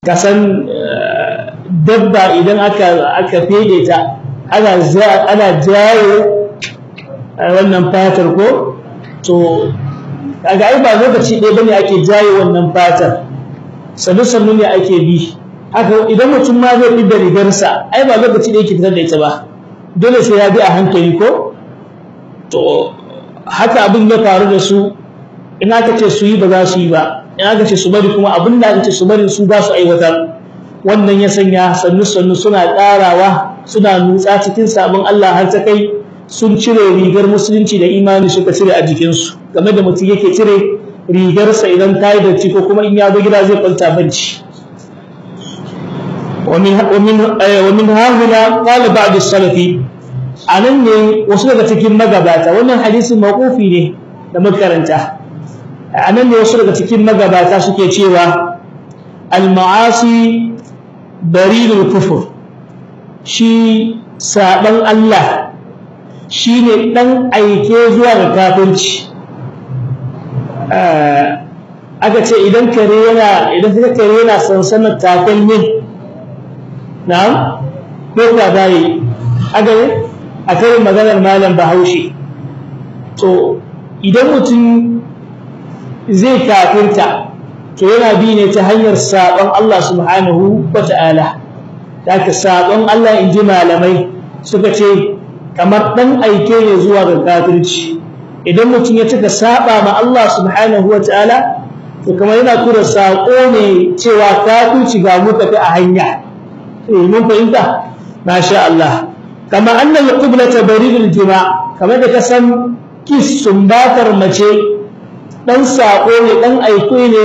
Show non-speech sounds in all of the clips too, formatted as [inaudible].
kasan dabba idan aka aka fede ta ana ana jawo wannan fatar ko? To kaga ai ba lokaci ɗaya ba ne ake jaye wannan fatar. Sannu sannu ne ake bi. Haka idan mutum ma zai fidda rigarsa ai ba lokaci ɗaya yake fitar da ita ba. Dole sai ya bi a hankali ko? To haka abin ya faru da su. In aka ce su yi ba za su yi ba. in aka ce su bari kuma abin da aka ce su bari su za su aiwatar wannan ya sanya sannu sannu suna ƙarawa suna nutsa cikin sabon Allah har ta kai sun cire rigar musulunci da imani suka cire a jikinsu game da mutum yake cire rigarsa idan ta yi datti ko kuma in ya zo gida zai kwanta banci ومن ومن ومن هنا قال بعض السلف anan ne wasu daga cikin magabata wannan hadisin mawqufi ne da makaranta A nan ne wasu daga cikin magabata suke cewa al-ma'asi barilul kufur. Shi saban Allah shine dan aike zuwa ga kafirci. Aka ce idan kare yana idan kare yana sansanar takalmin na'am ko ka dai aga ne? A karin maganar malam Bahaushe. To idan mutum zai kafirta to yana bi ne ta hanyar sabon Allah subhanahu wata'ala daga sabon Allah inji malamai suka ce kamar dan aike ne zuwa ga kafirci. Idan mutum ya cika saba ma Allah subhanahu wata'ala to kamar yana tura sako ne cewa kafirci ga mu tafi a hanya. Mun fahimta? Masha Allah. Kama annal qiblata baridul jima kamar da ka san kis sumbatar mace dan sako ne dan aiko ne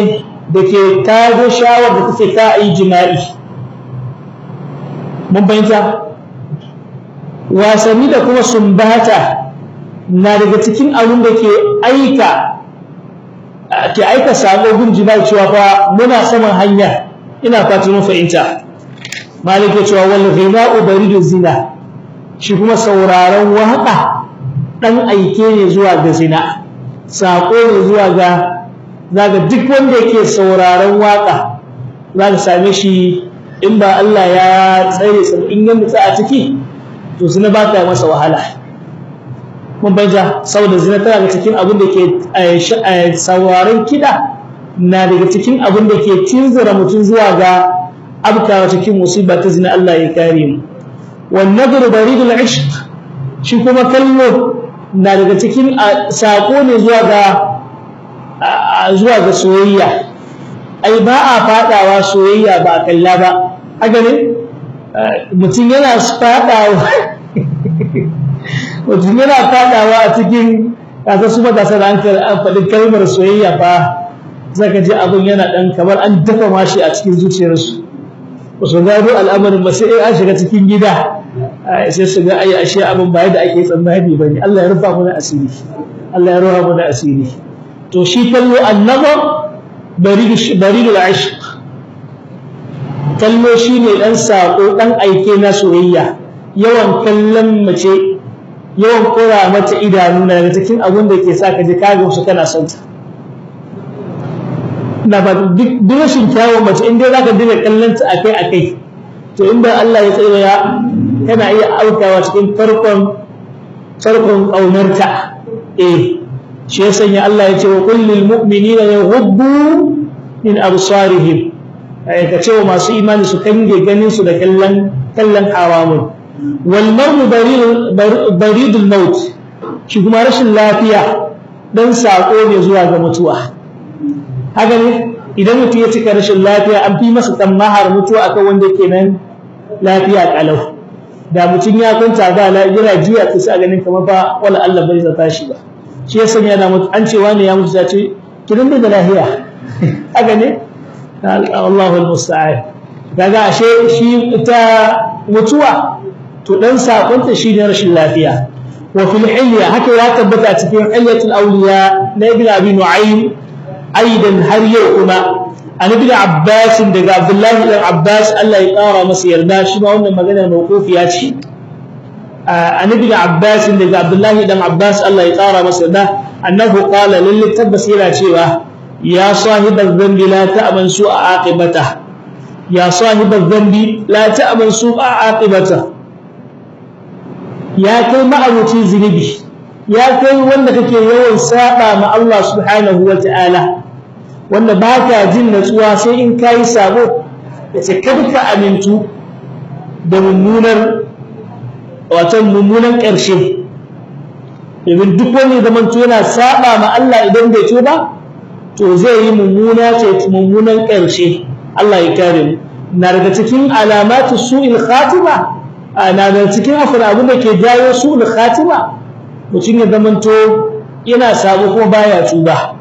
dake kago shawar da take ka yi jima'i. Mun fahimta? Wasanni da kuma sumbata na daga cikin abin da ke aika ke aika sako gun jima'i cewa fa muna saman hanya. Ina fatan mun fahimta. Malik ya cewa wal ghina'u baridu zina. Shi kuma sauraron waƙa dan aike ne zuwa ga zina. Sako ne zuwa ga zaga duk wanda yake sauraron waƙa zaka same shi in ba Allah ya tsare sa in ya mutsa a ciki to zina ba ta masa wahala. Mun banja saboda zina tana daga cikin abin da ke sauraron kida na daga cikin abin da ke tunzura mutum zuwa ga abkawa cikin musiba ta zina Allah ya kare mu. Wan nadru baridul ishq shi kuma kallo na daga cikin sako ne zuwa ga zuwa ga soyayya. Ai ba a fadawa soyayya ba kalla ba. Haka ne mutum yana fadawa [laughs] mutum yana fadawa a cikin kasa su matasa da an faɗi kalmar soyayya fa zaka ji abin yana ɗan kamar an dafa mashi a cikin zuciyarsu. Ba su gano al'amarin ba sai an shiga cikin gida. Sai su ga ai ashe abin ba yadda ake tsammani ba ne. Allah ya rufa mana asiri. Allah ya rufa mana asiri. To shi kallo annaba baridul ashq kallo shine dan sako dan aike na soyayya. Yawan kallon mace yawan kora mata idanu na daga cikin abin da ke sa ka ji kaga su kana son ta. Na ba duk rashin kyawun mace in dai zaka dinga kallon ta akai akai to in ba Allah ya tsaya ya kana iya aukawa cikin farkon farkon kaunarta eh shi ya sanya Allah ya ce wa kullil mu'minina yaghuddu min absarihim. Ai ka ce wa masu imani su kange ganin su da kallon kallon haramun wal mar'u baridul maut. Shi kuma rashin lafiya dan sako ne zuwa ga mutuwa. Haka ne? Idan mutum ya cika rashin lafiya an fi masa tsammahar mutuwa akan wanda yake nan lafiya kalau da mutum ya kwanta ba yana jiya ta sa ganin kamar ba wala Allah bai zata shi ba. Shi ya sanya na mutu an ce wani ya mutu ta ce kidan da lafiya. [laughs] Haka ne? Allahu almusta'an. Daga ashe shi ita mutuwa to dan sakonta shine rashin lafiya. Wa fil hilya haka ya tabbata cikin hilyatul awliya na ibn abi nu'aym aidan har yau kuma. An ibn abbas daga abdullahi ibn abbas Allah ya kara masa yarda shi ma wannan magana mawqufiya ce an ibn abbas daga abdullahi ibn abbas Allah ya kara masa yarda annahu qala lil tabbas yana cewa ya sahibal dhanbi la ta'man su'a aqibata ya sahibar zambi la ta'man su'a aqibata ya kai ma'abuci zunubi ya kai wanda kake yawan saba ma Allah subhanahu wata'ala wanda baka jin natsuwa sai in kai sabo ya ce kada amintu da mummunar wato mummunan ƙarshe. Domin duk wani zaman yana saba ma Allah idan bai tuba to zai yi mummuna ce mummunan ƙarshe. Allah ya kare mu. Na daga cikin alamatu su'il khatima na daga cikin afin abin da ke jawo su'il khatima mutum ya zamanto yana sabo kuma baya tuba.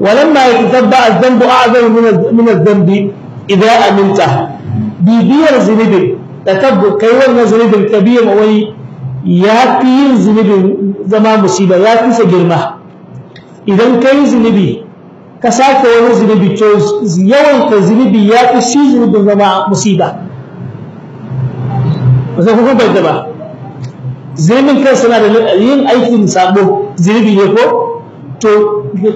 Walamma yatatabba az-dhanbu a'zamu min az-dhanbi idza aminta. Bibiyar zunubin tatabbu kai wannan zunubin kabiya ma wani ya fi yin zunubin zama musiba ya fi sa girma. Idan kai zunubi ka sake wani zunubi to yawan ka zunubi ya fi shi zunubin zama musiba. Da yin aikin sabo zunubi ne ko?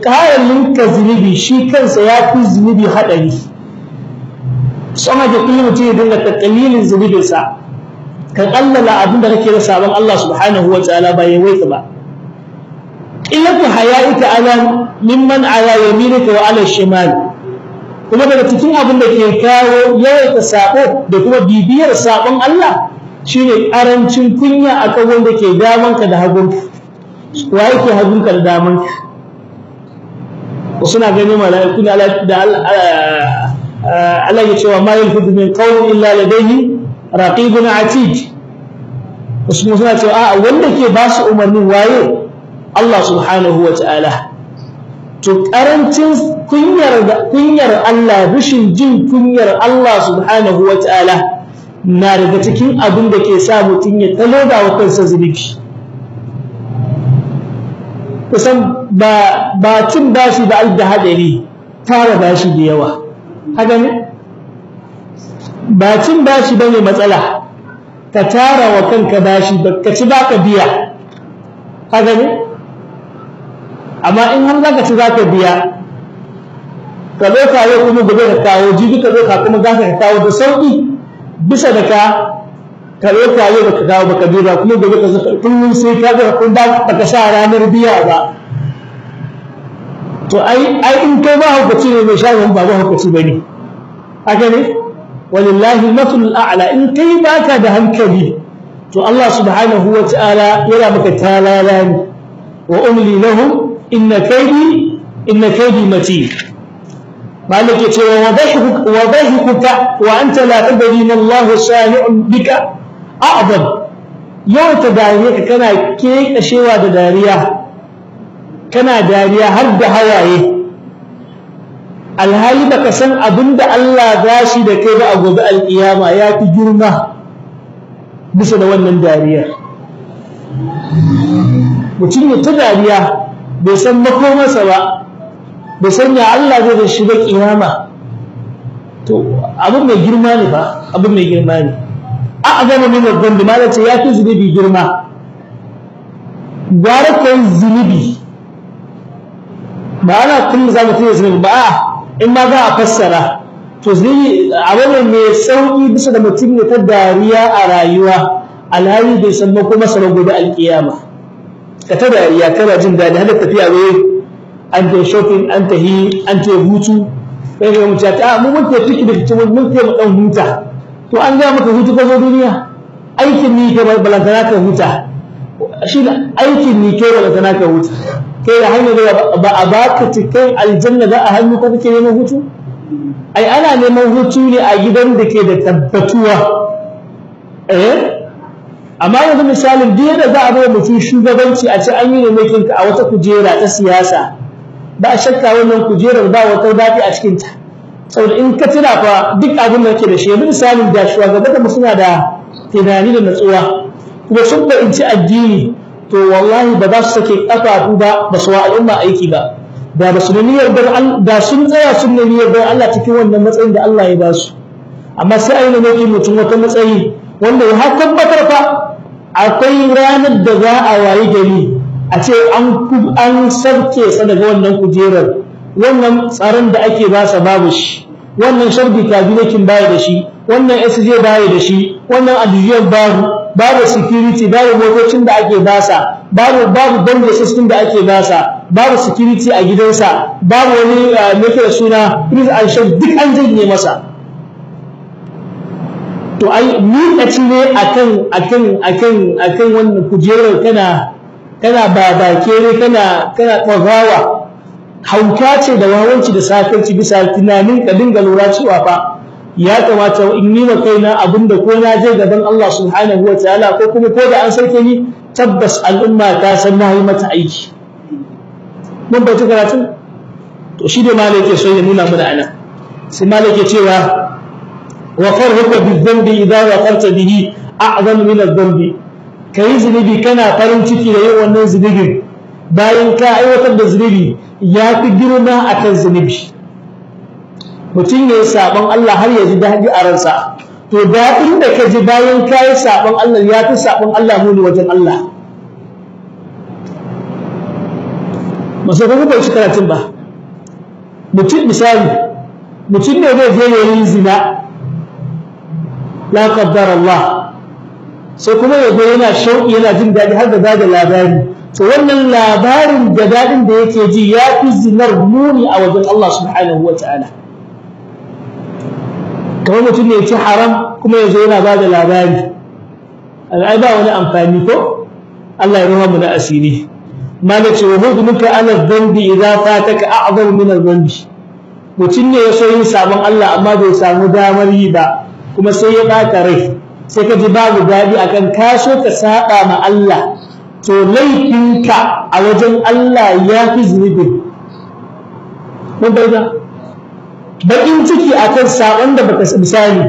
Ƙarar linka zunubi shi kansa ya fi zunubi haɗari. Sama da kullum mutum ya dinga takalilin zunubinsa ka kallala abin da kake da sabon Allah subhanahu wa ta'ala ba ya waita ba. Illatu haya'ika ala mimman ala yaminika wa ala shimal. Kuma daga cikin abin da ke kawo yawaita sabo da kuma bibiyar sabon Allah shine ƙarancin kunya akan wanda ke damanka da hagunka. Wa yake hagunka da damanka? Suna gani mala'iku da Allah ya cewa ma yalfudu min qawlin illa ladayhi raqibun atid wasu suna cewa a wanda ke ba su umarnin waye? Allah subhanahu wa ta'ala. To ƙarancin kunyar kunyar Allah rushin jin kunyar Allah subhanahu wa ta'ala na daga cikin abin da ke sa mutum ya taloda wa kansa zunubi. Kusan ba ba cin bashi da da hadari tara bashi da yawa. Haka ne? Ba cin bashi ba ne matsala ka tara wa kanka bashi ka ci baka biya. Haka ne? Amma in har zaka ci zaka biya ka zo kawo kuma gobe ka kawo jibi ka zo ka kuma zaka ka kawo da sauƙi bisa da ka ka zo kawo baka kawo baka biya kuma gobe ka zo kullum sai ka ga kun da baka sa ranar biya ba. To ai ai in kai ba hukaci ne mai shagon ba ba hukaci ba ne haka ne? Walillahi matul a'la. In kai baka da hankali to Allah subhanahu wa ta'ala yana maka talala ne. Wa umli lahum inna kaydi inna kaydi matin. Malik ya ce wa dhahikuka wa dhahikuka wa anta la tadri a'zam yau ta dariya ka kana kekashewa da dariya kana dariya har da hawaye alhali baka san abin da Allah za shi da kai ba a gobe alkiyama ya fi girma bisa da wannan dariyar mutum ya ta dariya bai san makomarsa ba bai san ya Allah zai ne a azama min malam ce ya fi zunubi girma. Gwara kai zunubi. Ba ana kullum za mutum ya zunubi ba. In ma za a fassara. To zai abin mai sauƙi bisa da mutum ya ta dariya a rayuwa alhali bai san mako masa ba gobe alkiyama ka ta dariya kana jin daɗi har tafiya wai an ta shopping an ta hi an ta hutu. Kai ga mutum ta mu mun ta fiki da cikin mun ta mu dan huta. To an ga maka hutu ka zo duniya? Aikin ni ka balantana ka huta. Shi aikin ni kai balantana ka huta. Kai da hanyar ba a baka cikin aljanna za a hannu ko kake neman hutu? Ai ana neman hutu ne a gidan da ke da tabbatuwa. Eh? Amma yanzu misalin duk yadda za a bai mutum shugabanci a ce an yi neman ka a wata kujera ta siyasa ba shakka wannan kujerar ba wata daɗi a cikin ta saboda in ka tuna fa duk abin da ke da shi yanzu misalin da shugaban suna da tunani da natsuwa. Kuma sun da in ci addini to wallahi ba za su sake kafafu ba ba su wa al'umma aiki ba. Da ba su nemi yardar da sun tsaya sun nemi yardar Allah cikin wannan matsayin da Allah ya ba su. Amma sai ayi nemi mutum wata matsayi wanda ya tabbatar fa akwai ranar da za a wayi gari a ce an an sarke sa daga wannan kujerar. Wannan tsaron da ake ba sa babu shi. Wannan sharbi kabinetin baya da shi. Wannan sj baya da shi. Wannan adijiyar babu. Babu security babu motocin da ake basa. Babu babu banda system da ake basa. Babu security a gidansa. Babu wani nake da suna please and shop duk an janye masa. To ai mutaci ne akan akan akan akan wannan kujerar kana kana babake kana kana tsagawa hauka ce da wawanci da sakarci bisa tunanin ka dinga lura cewa fa ya kamata in yi wa kaina abin da ko na je gaban Allah subhanahu wataala ko kuma ko da an sauke ni tabbas al'umma ta san na yi mata aiki. Mun ba ta karatu to shi da malai yake ya nuna mana a nan. Sai malai cewa wa farhuka bi dhanbi idza waqarta bihi a'zam min adh-dhanbi. Kai zunubi kana farin ciki da yin wannan zunubin. Bayan ka aiwatar da zunubi ya fi girma akan zunubi. Mutum ya yi saɓon Allah har ya ji daɗi a ransa. To daɗin da ka ji bayan ka yi saɓon Allah ya fi saɓon Allah muni wajen Allah. Masu kuma bai ci karatun ba? Mutum misali mutum ne zai je yayin zina. La qaddar Allah. Sai kuma ya yana shauƙi yana jin daɗi har da ba da labari. To wannan labarin da daɗin da yake ji ya fi zinar muni a wajen Allah subhanahu wa ta'ala. Kamar mutum ne ci haram kuma ya zo yana ba da labari. Ai ba wani amfani ko? Allah ya ruha mu na asiri. Ma da ce wa hudnuka ala dhanbi idza fataka a'zam min adh-dhanbi mutum ne ya so yin sabon Allah amma bai samu damar yi ba kuma sai ya baka rai. Sai ka ji babu daɗi akan ka so ka saba ma Allah. To laifinka a wajen Allah ya fi zunubin mun bayyana bakin ciki akan sabon da baka misali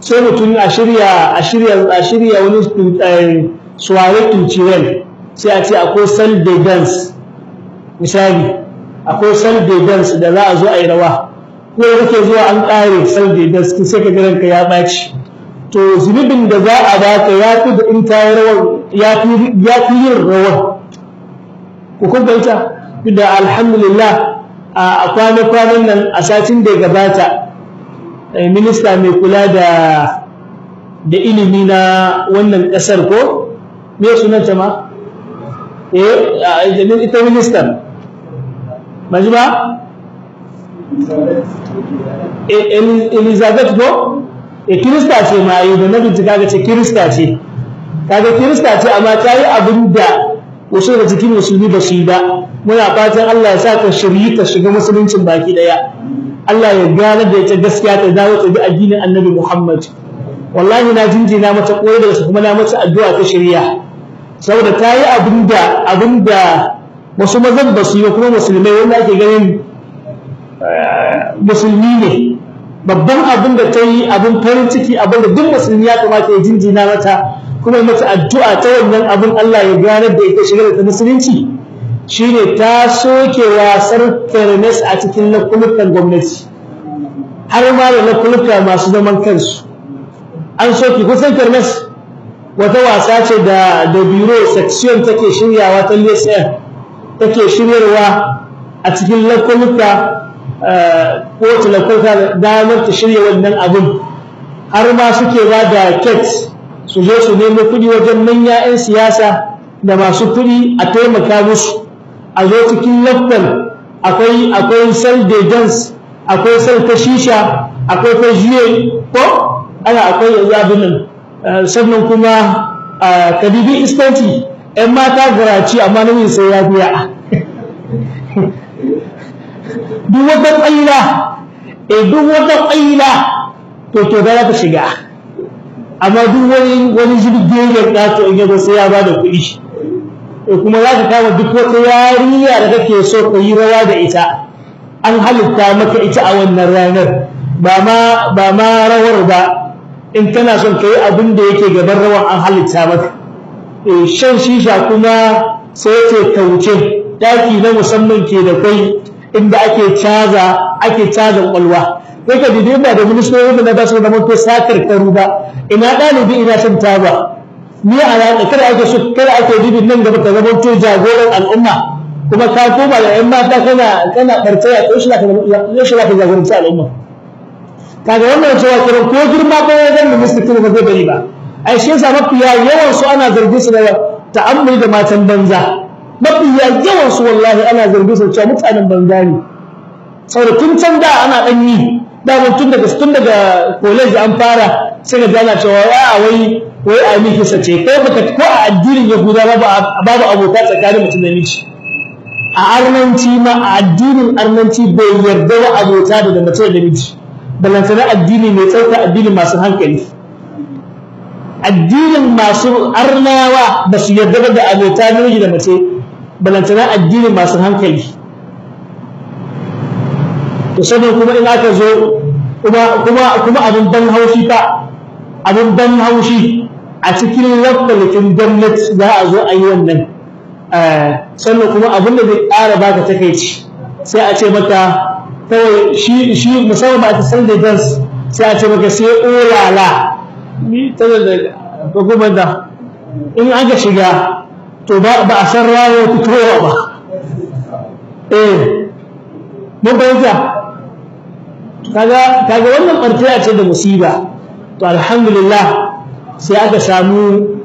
sai mutum a shirya a shirya a shirya wani suware tuciwel sai a ce akwai sal de dance. Misali akwai sal de dance da za a zo a yi rawa. Ko kake zuwa an sal de dance sai ka ga ya ɓaci. To zunubin da za a baka ya fi da in kayi rawar ya fi yin rawar ku kun fahimta? Da alhamdulillah a kwana-kwanan nan a satin da gabata minista mai kula da ilimi na wannan ƙasar ko? Me sunanta ma? Eh ita ministan. Ba ji ba? Elizabeth ko? E kirista ce ma yi da na bincika ga ce kirista ce. Kaga kirista ce amma ta yi abin da wasu da cikin musulmi ba su yi ba. Muna fatan Allah ya sa ka shiryi ka shiga musuluncin baki ɗaya. Allah ya gane da ita gaskiya ta dawo ta bi addinin Annabi Muhammad. Wallahi na jinjina mata koyi da su kuma na mata addu'a ta shirya. Saboda ta yi abin da abin da wasu mazan ba su yi kuma musulmai wanda ake ganin musulmi ne. Babban abin da ta yi abin farin ciki abin da duk musulmi ya kamata ya jinjina mata kuma mata addu'a ta wannan abin Allah ya ganar da ita shigar ta musulunci shine ta soke wasar kermes a cikin lakulukan gwamnati. Har ma da lakuluka masu zaman kansu. An soke kusan kermes wata wasa ce da da biro section take shiryawa ta lesen take shiryarwa a cikin lakuluka kowace lakuluka damar ta shirya wannan abin. Har ma suke ba da keks su je su nemo kuɗi wajen manya 'yan siyasa da masu kuɗi a taimaka musu. A zo cikin lafiyar akwai akwai sel de dance akwai sel ta shisha akwai ta juye ko? Ana akwai yanzu abin nan. Sannan kuma kadibi iskanci 'yan mata garaci amma namiji sai ya biya. [laughs] Duk wata ƙaila eh duk wata ƙaila to to za ta shiga. Amma duk wani wani jirgin ɗato in ya zo sai ya ba da kuɗi. Kuma za ka kama duk wata yarinya da kake so ka yi rawa da ita an halitta maka ita a wannan ranar. Ba ma ba ma rawar ba in kana son ka yi abin da yake gaban rawan an halitta maka. E shan shisha kuma sai ce kauce daki na musamman ke da kai inda ake caza ake caza kwalwa kai ka dide ba da ministoci da na ba su da mutu sakar karu ba. Ina ɗalibi ina shan taba. Ni a ranar kada ake so kada ake dibin nan gaba ka zama to jagoran al'umma. Kuma ka koma da yan mata kana kana bartaya ko shi ka ko shi ka jagoranci al'umma. Kaga wannan cewa kiran ko girma ko ya zan ministry ba zai bari ba. Ai shi yasa mafiya yawan su ana zargi su da ta'ammuli da matan banza. Mafiya yawan su wallahi ana zargi su cewa mutanen banza ne. Saboda tun can da ana dan yi. Da tun daga tun daga college an fara sai ga ana cewa ya wai wai a miki sace ko baka ko a addinin yahuda babu babu abota tsakanin mutum da miji a arnanci ma a addinin arnanci bai yarda da abota da mace da miji balantana addini mai tsauka addinin masu hankali. Addinin masu arnawa ba su yarda da abota namiji da mace. Balantana addinin masu hankali. To kuma in aka zo kuma kuma kuma abin ban haushi fa abin ban haushi a cikin lafalikin gwamnati za a zo a yi wannan. Sannan kuma abin da zai ƙara baka takaici sai a ce maka kawai shi shi musamman ba ta san da dans sai a ce maka sai olala. Ni tana da hukumar da in aka shiga to ba a san ranar fitowa ba. Eh mun bayyana kaga kaga wannan barkiya ce da musiba. To alhamdulillah sai aka samu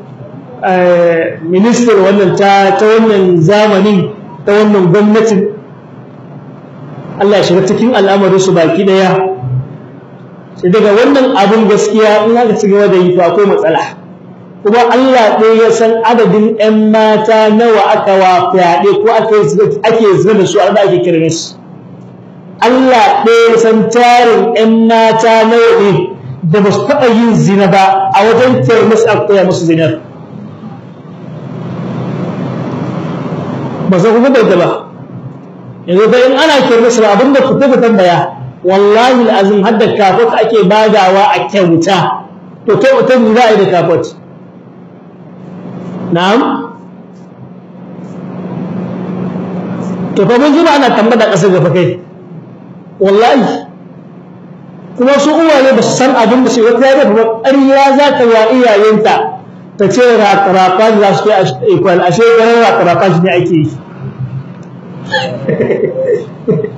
minister wannan ta ta wannan zamanin ta wannan gwamnatin. Allah ya shiga cikin al'amarin su baki ɗaya. Sai daga wannan abun gaskiya in aka ci gaba da yi to akwai matsala. Kuma Allah ɗaya ya san adadin 'yan mata nawa aka wa fyaɗe ko ake zina da su a ake kiran su. Allah ɗaya ya san tarin 'yan mata ne da ba su taɓa yin zina ba a wajen kirmis a koya musu zinar. Ba su kuma bai ba. Yanzu ba in ana kirmis ba abin da ku ta tambaya wallahi azim har da kafot ake badawa a kyauta. To mutum za a yi da kafot? Na'am? To fa mun ji ba ana tambada ƙasar gaba kai. Wallahi. Kuma su uwaye ba su san abin da shi wata yare kuma ƙarya za ta wa iyayenta. Ta ce raƙarafa za su kai ikwal ashe ganin raƙarafa shi ne ake yi. [laughs]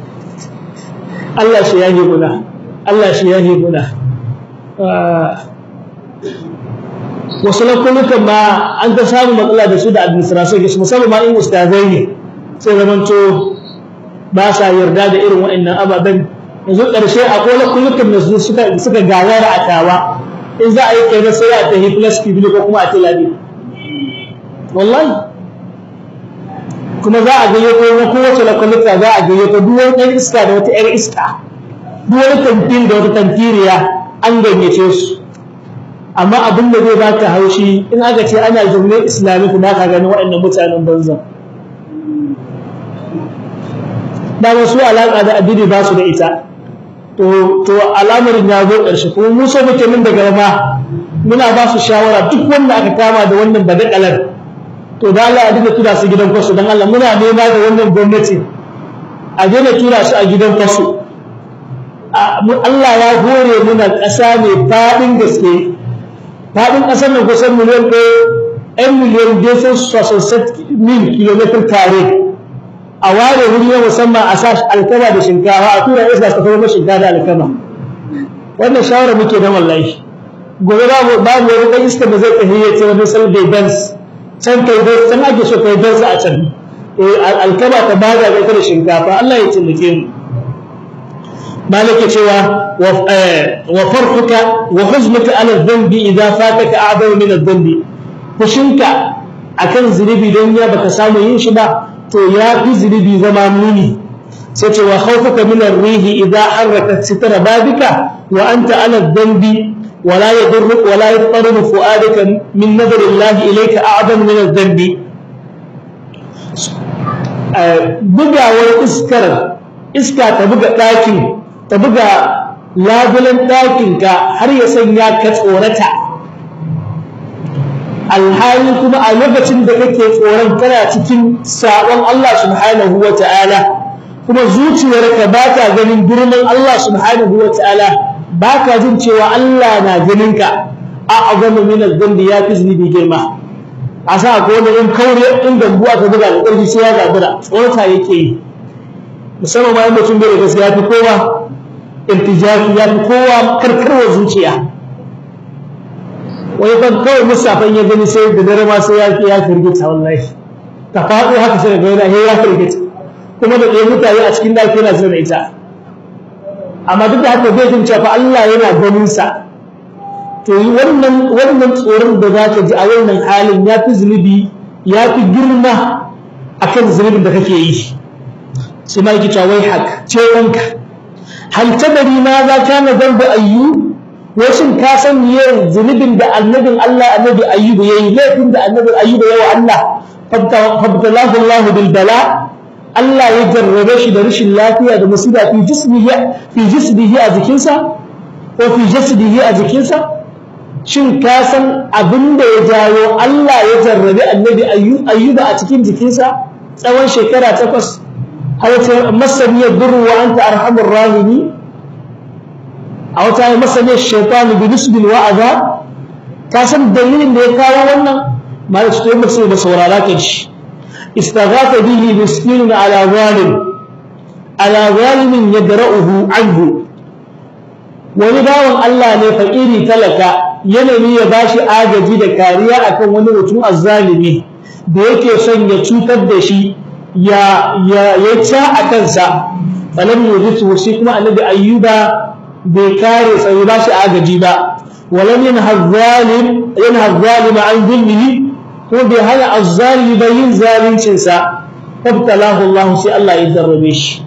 Allah shi ya guna. Allah shi ya guna. Wasu lakulukan ma an ta samu matsala da su da administration musamman ma in ustazai ne. Sai zamanto ba sa yarda da irin waɗannan ababen. Yanzu ƙarshe akwai lakulukan da suka suka gagara a tawa. In za a yi kai sai a tahi plus kibili ko kuma a tilabi wallahi. Kuma za a gayyato na kowace lakuluka za a gayyato duk wani ɗan iska da wata ƴar iska. Duk wani tamfiri da wata tamfiriya an gayyace su. Amma abin da zai baka haushi in aka ce ana zaune islami ba ka gani waɗannan mutanen banza. Da wasu alaƙa da addini ba su da ita. To to al'amarin ya zo ƙarshe kuma mu so muke min daga ma muna ba su shawara duk wanda aka kama da wannan badakalar. To da Allah ya dinga tura su gidan kwasu dan Allah muna nema da wannan gwamnati. A daina tura su a gidan kwasu Allah ya hore muna ƙasa mai faɗin gaske. Faɗin ƙasar nan kusan miliyan ɗaya ɗan miliyan ɗaya sun sosai mil kilomitar tare. A ware wuri na musamman a sa alkama da shinkafa a tura iska ta kuma shinkafa da alkama. Wannan shawara muke da wallahi. Gobe babu babu wani ɗan iska da zai tafi ya ce wani sal da dance. Can kai dance can ake so kai dance a can. Alkama ta ba da da ita da shinkafa. Allah ya taimake mu. Malaka cewa wa farfuka wa huzmuka ala dhanbi idza fataka a'damu min adh-dhanbi fushinka akan zunubi don ya baka samu yin shi ba to ya fi zunubi zama muni sai ce wa khawfuka min ar-rihi idza harrakat sitra babika wa anta ala dhanbi ولا يضرك ولا يضطرب فؤادك من نظر الله إليك أعظم من الذنب bugawar iskar iska ta buga ɗakin ta buga labulen ɗakinka har ya sanya ka tsorata alhali kuma a lokacin da kake tsoron kana cikin sabon Allah subhanahu wa ta'ala kuma zuciyarka ba ta ganin girman Allah subhanahu wa ta'ala ba ka jin cewa Allah na ganinka. A agama min zambi ya fi zunubi girma. A sa ko wani in kaure in gambu aka buga da ƙarfi sai ya zabura tsorata yake yi. Musamman ma mutum bai da gaskiya fi kowa irtijafi ya fi kowa karkarwa zuciya. Wani kan kawai musafan ya gani sai da dare ma sai ya ya firgita wallahi. Ta faɗo haka sai ga yana ya firgita. Kuma da ɗaya mutane a cikin ɗaki yana zina ita. Amma duk da haka zai jin cewa Allah yana ganin sa to wannan wannan tsoron da za ka ji a wannan halin ya fi zunubi ya fi girma akan zunubin da kake yi. Sai ma yake cewa wai hak ce wanka hal tadari ma za ka na zambu washin ka san yin zunubin da annabin Allah annabi ayyubu yayi laifin da annabin ayyubu yayi Allah? Fabtalahu Allah bil bala. Allah ya jarrabe shi da rashin lafiya da musiba fi jismihi fi jismihi a jikinsa? Ko fi jasdihi a jikinsa? Shin ka san abin da ya jawo Allah ya jarrabe annabi ayyuba a cikin jikinsa tsawon shekara takwas? Har ta masaniyar durru wa anta arhamur rahimi. أو تاي مسألة الشيطان بنسب الوعظة؟ كاسم دليل ديكا وأنا ما يشتري مسألة بصورة لكنش استغاث به مسكين على ظالم. على ظالم يدرأه عنه. ولباهم الله لفقيري تلك. ينمي يباشي آجة جيدة كارية أكون ونو تنو الظالمي بيكي سن يتو تبدشي يا يا يتا أكنسا. فلم يجد وسيكما الذي أيوبا. Bai kare sai ba shi agaji ba. Walam yanha zalim an zulmihi ko bai hana azzalimi ba yin zalincin sa fabtalahu Allah sai Allah ya darrabe shi.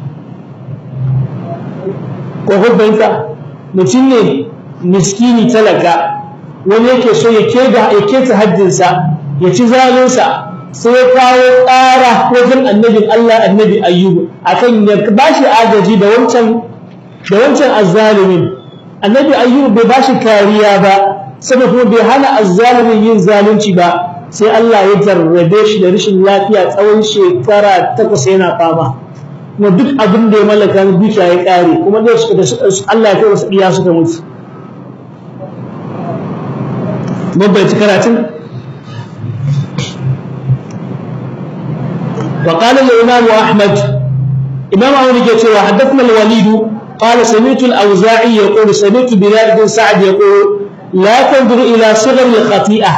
Ko hubbanta mutum ne miskini talaka wani yake so ya kega ya keta haddinsa ya ci zalinsa sai ya kawo ƙara wajen annabin Allah annabi ayyubu akan ya bashi agaji da wancan da wancan azzalimin annabi ayyubu bai bashi kariya ba saboda kuma bai hana azzalimin yin zalunci ba sai Allah ya jarrabe shi da rashin lafiya tsawon shekara takwas yana fama kuma duk abin da ya mallaka dukiya ya kare kuma da suka da Allah ya kai wasu iya suka mutu mabbaci karatun وقال الإمام أحمد إمام أحمد يقول حدثنا الوليد قال سمعت الأوزاعي يقول سمعت بلال بن سعد يقول لا تنظر إلى صغر الخطيئة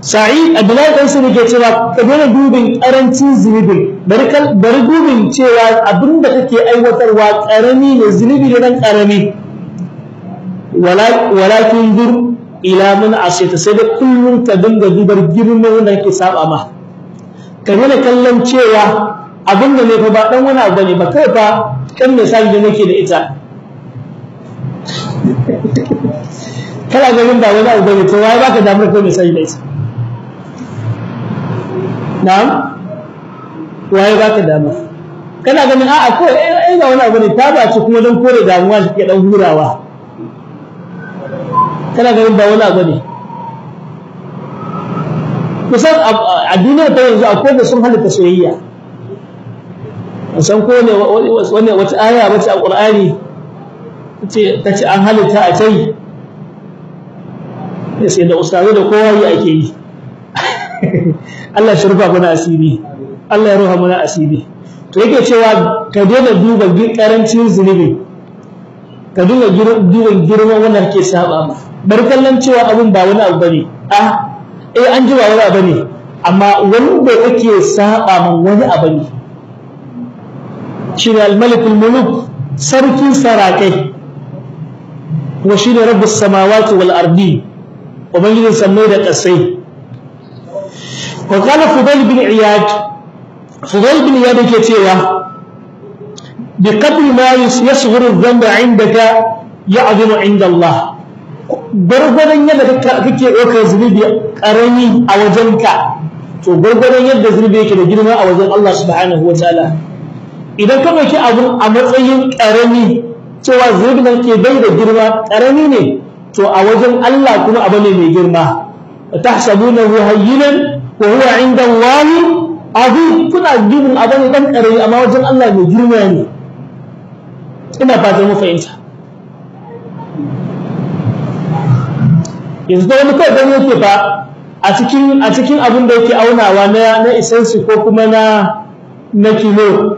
سعيد بلال بن سعد يقول كبير دوبين أرنتي زنبين بركل بردوبين cewa abin da kake aiwatarwa karami ne zunubi ne dan karami walakin dur ila man asita sai da kullum ka dinga dubar girman wanda kake saba ma ka nuna kallon cewa abin da ne fa ba dan wani abu ne ba kai fa kan misali da nake da ita. Kana ganin ba wani abu ba ne to wai baka damar ko misali da ita? Na'am? Wai baka damar? Kana ganin a'a ko eh ga wani abu ne ta ba ce kuma dan kore damuwa ke dan hurawa. Kana ganin ba wani abu ne kusan a duniya ta yanzu akwai da sun halitta soyayya. San ko ne wani wata aya bace a Qur'ani ta ce an halitta a tai. Sai da ustazu da kowa yi ake yi. [laughs] Allah shi rufa mana asiri. Allah ya ruha mana asiri. To yake cewa ka daina duba ƙarancin zunubi. Ka dinga duba girman wanda kake saba ma. Bar kallon cewa abin ba wani abu ba ne. A eh an ji ba wani abu ne amma wanda yake saba man wani abu ne. Shine al-malik al-muluk sarkin sarakai wa shine rabbus samawati wal ardi ubangijin sammai da kasai wa qala bin iyad fudayl bin iyad yake cewa bi qadri ma yasghuru adh-dhanba 'indaka ya'zimu 'inda Allah gwargwadon yadda kake ɗaukar zunubi ƙarami a wajenka to gwargwadon yadda zunubi yake da girma a wajen Allah subhanahu wa ta'ala idan ka ɗauki abu a matsayin ƙarami cewa zunubi nan ke bai da girma ƙarami ne to a wajen Allah kuma abu ne mai girma. Tahsabunahu hayyinan wa huwa 'inda Allah azim. Kuna dubin abu ne dan ƙarami amma wajen Allah mai girma ne. Ina fatan mu fahimta. Yanzu da wani kawai gani yake fa a cikin a cikin abin da yake aunawa na na isansu ko kuma na na kilo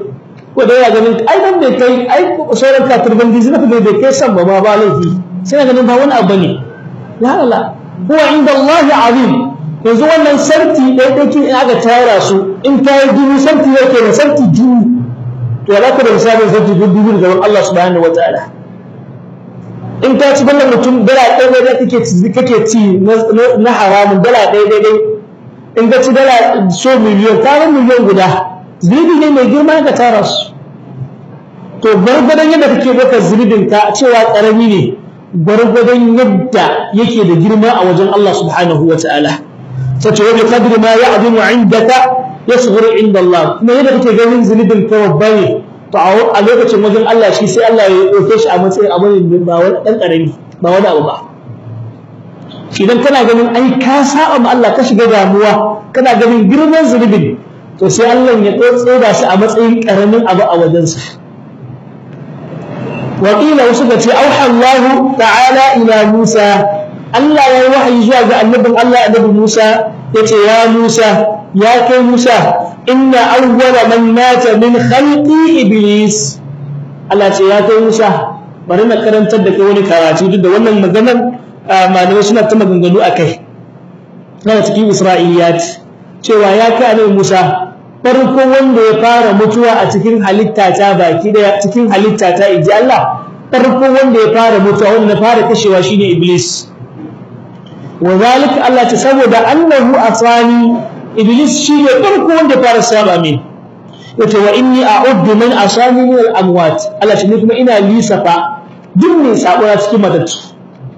ko da ya ganin ai dan bai kai ai sauran katurban dizi na bai bai kai san ba ba laifi. Sai na ganin ba wani abu ne la la huwa inda Allah azim. Yanzu wannan sarti ɗaya ɗaya in aka tara su in ta yi dubu sarti yake da sarti dubu. To za ka da misalin sarti dubu dubu gaban Allah subhanahu wataala in ka ci wannan mutum dala ɗaya ɗaya kake ci kake ci na haramun dala ɗaya ɗaya in ka ci dala so miliyon tarin miliyon guda. Zunubi ne mai girma ka tara su. To gwargwadon yadda kake baka zunubin ka cewa ƙarami ne gwargwadon yadda yake da girma a wajen Allah subhanahu wa ta'ala. Sace wani kadri ma ya azimu indaka yasghuru inda Allah. Kuma yadda kake ganin zunubin ka babba ne to a lokacin wajen Allah shi sai Allah ya ɗauke shi a matsayin abu ne ba wani ɗan ƙarami ba wani abu ba. Idan kana ganin ai ka saba ma Allah ka shiga damuwa kana ganin girman zunubin to sai Allah ya tsotsoda shi a matsayin ƙaramin abu a wajensa. Wakila wasu ga ce auha Allah ta'ala ila Musa. Allah ya wahayi zuwa ga annabin Allah annabi Musa ya ce ya Musa ya kai Musa inna awwala man mata min khalqi iblis. Allah ce ya kai Musa bari na karantar da kai wani karatu duk da wannan maganar ah, malamai suna ta maganganu akai na cikin Isra'iliyat. Cewa ya kai annabi Musa farko wanda ya fara mutuwa a cikin halitta ta baki ɗaya cikin halitta ta inji Allah farko wanda ya fara mutuwa wanda na fara kashewa shine iblis. Wazalika Allah ta saboda annahu asani iblis shine farko wanda ya fara saba min. Yace wa inni a'uddu man asani min al-amwat. Allah shi kuma ina lisafa duk mai sabo na cikin matattu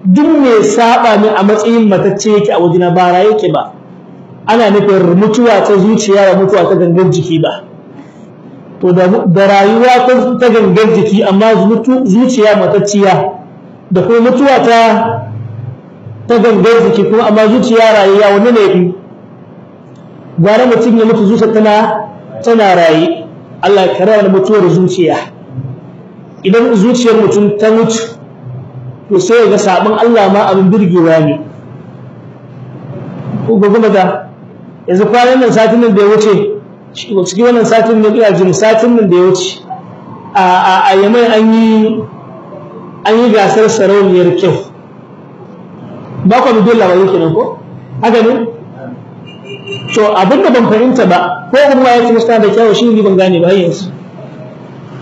duk mai saba min a matsayin matacce yake a wajina bara yake ba. Ana nufin mutuwa ta zuciya da mutuwa ta gangan jiki ba. To da rayuwa ta gangan jiki amma zuciya matacciya da kuma mutuwa ta ta gangan jiki kuma amma zuciya rayuwa wani ne fi. Gwara mutum ya mutu zuciya tana tana raye Allah ya kare mutuwar zuciya. Idan zuciyar mutum ta mutu to sai ga sabon Allah ma abin birgewa ne. Ko kuma da yanzu kwanan nan satin nan da ya wuce cikin wannan satin nan ina jin satin nan da ya wuce a a yamai an yi an yi gasar sarauniyar kyau. Ba ku bidon labarai kenan ko? Haka ne? To abin da ban fahimta ba ko kuma ya ce da kyau shi ne ban gane ba yanzu.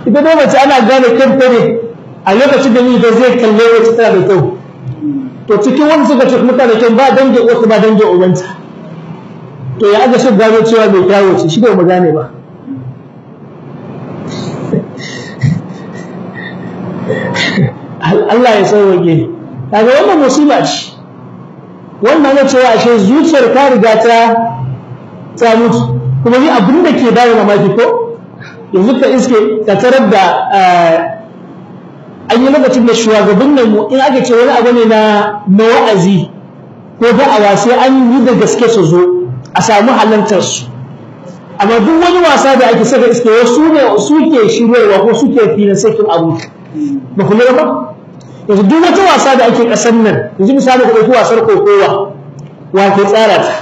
Ita dai mace ana gane kanta ne a lokacin da ni da zai kalle wacce tana da kyau. To cikin wani suka ce kuma tana ba dange uwarta ba dange ubanta. To ya aka shan gano cewa mai kyawo ce shi ba mu gane ba. Allah ya sauwage kaga wannan musiba ce. Wannan ne cewa ashe zuciyar ka riga ta ta mutu. Kuma ni abin da ke dawo mamaki ko? Yanzu ka iske ka tarar da an yi lokacin da shugaban nan mu in aka ce wani abu ne na na wa'azi ko da'awa sai an yi da gaske su zo. A samu halartarsu. Amma duk wani wasa da ake saka iske wasu ne su ke shirarwa ko su ke filin sakin abu. Ba ku lura ba? Yanzu duk wata wasa da ake ƙasar nan yanzu misali ku ɗauki wasar kokowa wa ke tsara ta?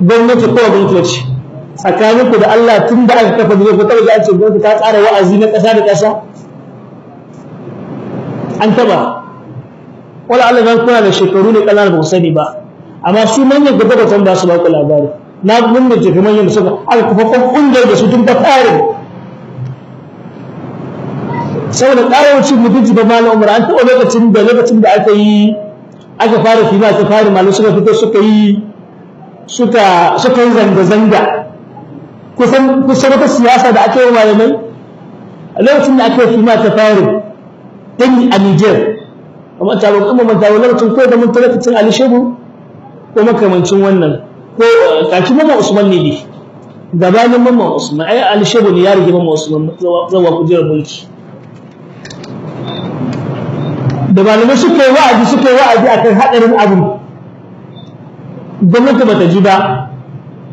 Gwamnati ko gwamnatoci tsakanin ku da Allah tun da aka kafa zuwa ko kawai ga an ce gwamnati ta tsara wa'azi na ƙasa da ƙasa? An taba wala Allah zan kuna da shekaru ne ƙanana ba ku sani ba. Amma su manyan gaba ba su ba ku labari. Na mun da jikin manyan da suka aka kafa ƙungiyar da su tun ta fare saboda ƙarawacin mutunci ba malam umar an taɓa lokacin da lokacin da aka yi aka fara fima ta fara malam suka fito suka yi suka suka yi zanga-zanga. Kusan kusan wata siyasa da aka yi malamai a lokacin da aka yi fima ta fara dan a Niger. Amma ta ba kuma manta lokacin ko da mun lokacin Ali Shehu ko makamancin wannan ko kaki mama Usman ne ne gabanin mama Usman ai ne ya rige mama Usman zawa kujerar mulki. Da malamai suka yi wa'azi suka yi wa'azi akan hadarin abu gwamnati bata ji ba.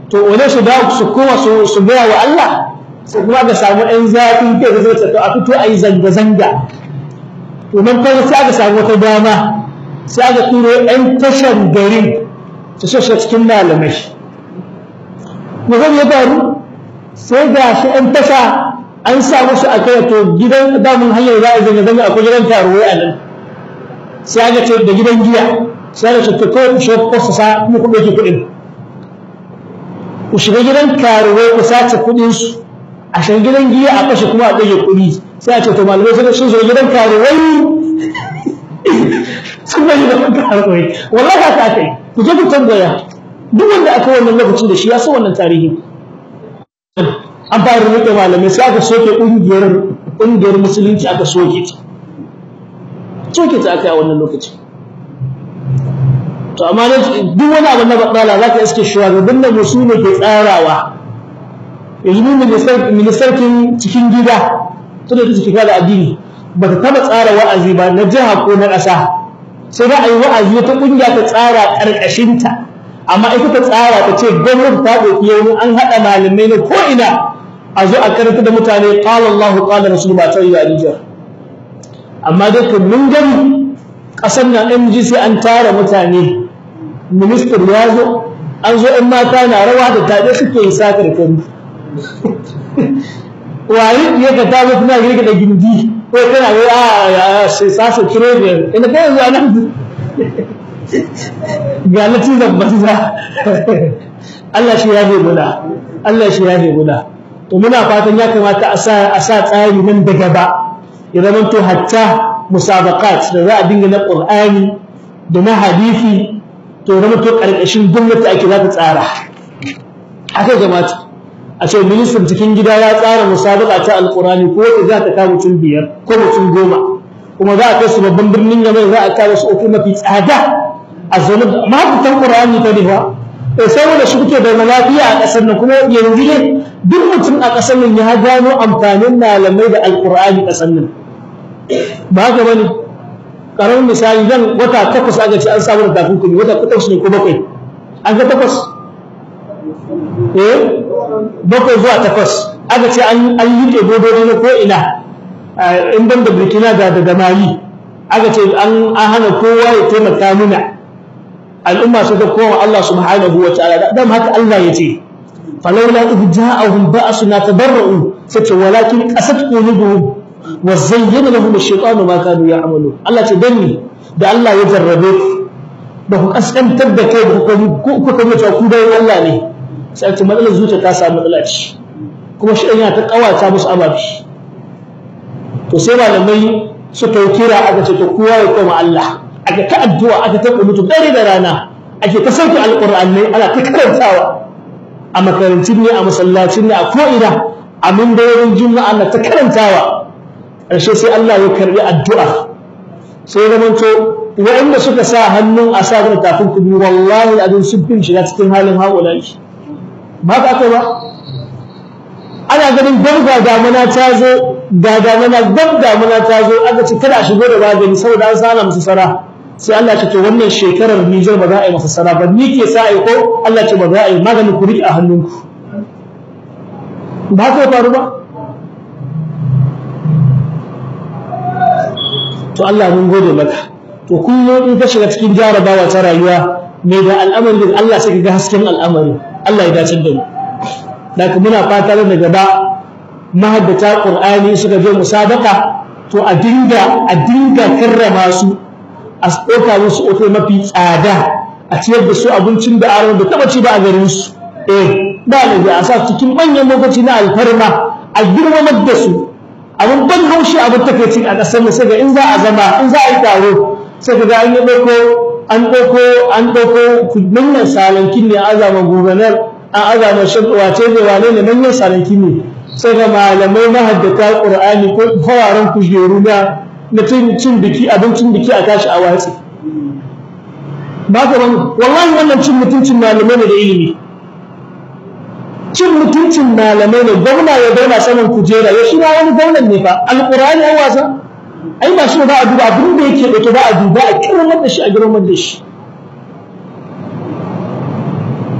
To wane su da su koma su su gaya wa Allah sai kuma ga samu ɗan zafin kai da zai to a fito a yi zanga-zanga. To nan kawai sai aka samu wata dama sai aka turo ɗan tashan garin su shashe cikin malamai. Mutum ya faru sai ga shi ɗan tasha an sa musu a kai to gidan damun hanyar za a zanga zanga akwai gidan karuwai a nan. Sai aka ce da gidan giya sai aka ce to ku shiga ku sa kuma ku ɗauke kuɗin. Ku shiga gidan karuwai ku sace kuɗin su a shiga gidan giya a kashe kuma a ɗauke kuɗi. Sai a ce to malamai suka sun shiga gidan karuwai. [laughs] Sun bai gidan karuwai. Wallahi aka yi. Ku je ku tambaya. Duk wanda aka wannan lokacin da shi ya san wannan tarihi. An fara riƙe malamai sai aka soke ƙungiyar ƙungiyar musulunci aka soke ta. Soke ta aka yi a wannan lokaci to amma duk wani abu na baɗala za ka iske shugaban da musu ne ke tsarawa. Yanzu ministarkin cikin gida tunda ta ciki da addini ba ta taɓa tsara wa'azi ba na jiha ko na ƙasa. Sai da a yi wa'azi wata ƙungiya ta tsara ƙarƙashinta. Amma ita ta tsara ta ce gwamnati ta ɗauki yau an haɗa malamai na ko'ina. A zo a karanta da mutane qala Allah qala Rasul ba ta yi a amma dai kan mun gani ƙasar nan MG sai an tara mutane. Minister ya zo an zo ɗan mata na rawa da tabe suke yi sakar kan [laughs] wayi ya ka ta zo tana girka da gindi. Ko tana ga a sasa kire ina kai yanzu a nan ga latizan banza. Allah shi ya bai guda Allah shi ya bai guda to muna fatan ya kamata a sa a sa tsari nan da gaba. Ya zama to hatta musabaqat da za a dinga na Qur'ani da na hadisi to zama to ƙarƙashin gwamnati ake za ta tsara. Haka kamata. A ce ministan cikin gida ya tsara musabaqa ta alqur'ani ko wata za ta kawo mutum biyar ko mutum goma. Kuma za a kai su babban birnin yamai za a kawo su uku mafi tsada a zaune ma fitan qur'ani ta ne ba saboda shi kuke da lafiya a ƙasar nan kuma yanzu ne duk mutum a ƙasar nan ya gano amfanin malamai da alƙur'ani ƙasar nan. Ba haka ba ne? Karamin misali zan wata takwas aka ce an samu da takunkumi wata takwas ne ko bakwai? An ga takwas? Eh? Bakwai zuwa takwas aka ce an yi ke dododo na ko ina in ban da burkina da da mali aka ce an hana kowa ya taimaka mana al'umma suka koma Allah subhanahu wa ta'ala dan haka Allah ya ce falawla id ja'ahum ba'suna tadarru sace walakin qasat qulubuhum wa zayyana lahum ash-shaytanu ma kanu ya'malu Allah ce danni da Allah ya jarrabe da ku kaskantar da kai ku ku kuma cewa ku dai Allah ne sai ce matsalar zuciya ta samu matsala ce. Kuma shi yana ta ƙawata musu ababi to sai malamai suka yi kira aka ce to kowa ya koma Allah. Aka ta addu'a aka ta kunutu dare da rana. Ake ta sauke alqur'ani ana ta karantawa. A makarantun ne a masallacin ne a ko'ina. A mindayoyin juma'a ana ta karantawa. Ƙarshe sai Allah ya karɓi addu'a. Sai zamanto waɗanda suka sa hannun a sa tafin kudu wallahi abin sun fin shiga cikin halin haƙulai ba ka ba? Ana ganin gab ga damuna ta zo ga damuna gab damuna ta zo aka ce kada shigo da magani saboda an sana musu sara. Sai Allah ya ce wannan shekarar Niger ba za a yi masa sara ba. Ni ke sa ai ko? Allah ce ba za a yi. Maganin ku riƙe a hannunku. Ba ka faru ba? To Allah mun gode maka. To kullum in ka shiga cikin jarabawa ta rayuwa mai da al'amari Allah sai ga hasken al'amari Allah ya dace da mu. Daga muna fata da gaba mahaddata Qur'ani suka je musabaka to a dinga a dinga karrama su a ɗauka musu ofe mafi tsada a ciyar da su abincin da aron da taba ci ba a garin su. Eh ba ne a sa cikin manyan lokaci na alfarma a girmamar da su. Abin ban haushi abin takaici a ƙasar mu sai ga in za a zama in za a yi taro sai ga an yi ɗauko an ɗauko an ɗauko manyan salankin ne azama gubernar an azama shan wace ne wane ne manyan salankin ne. Sai ga malamai mahaddata qur'ani ko fawaran kujeru na na cin biki abincin biki a tashi a watsi ba ka wani wallahi wannan cin mutuncin malamai ne da ilimi. Cin mutuncin malamai ne gwamna ya zauna saman kujera ya shi ma wani gwamnan ne fa. Alqur'ani ai wasa. Ai ba shi ba a duba abin da yake ɗauke ba a duba a kirmar da shi a girmar da shi.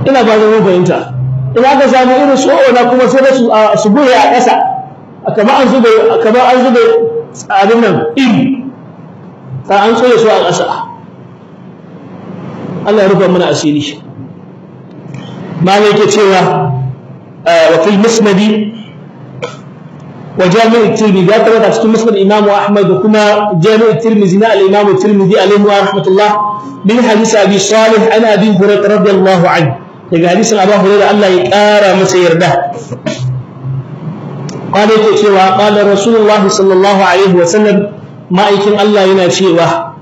Ina ba da bayanta ina ka samu irin su na kuma sai da su su buye a ƙasa. Kamar an zube kamar an zube tsarin nan iri ta an tsoye su a ƙasa. Allah ya rufa mana asiri. Malai ke cewa wa fil musnadi وجامع الترمذي. يا ترى تشتم الإمام أحمد وكما جامع الترمذي الإمام الترمذي عليه رحمة الله من حديث أبي صالح عن أبي هريرة رضي الله عنه. يقول حديث ابا هريرة أن لا يقار مسير قال إيه يكتشف قال رسول الله صلى الله عليه وسلم ما يكن الله ينافيه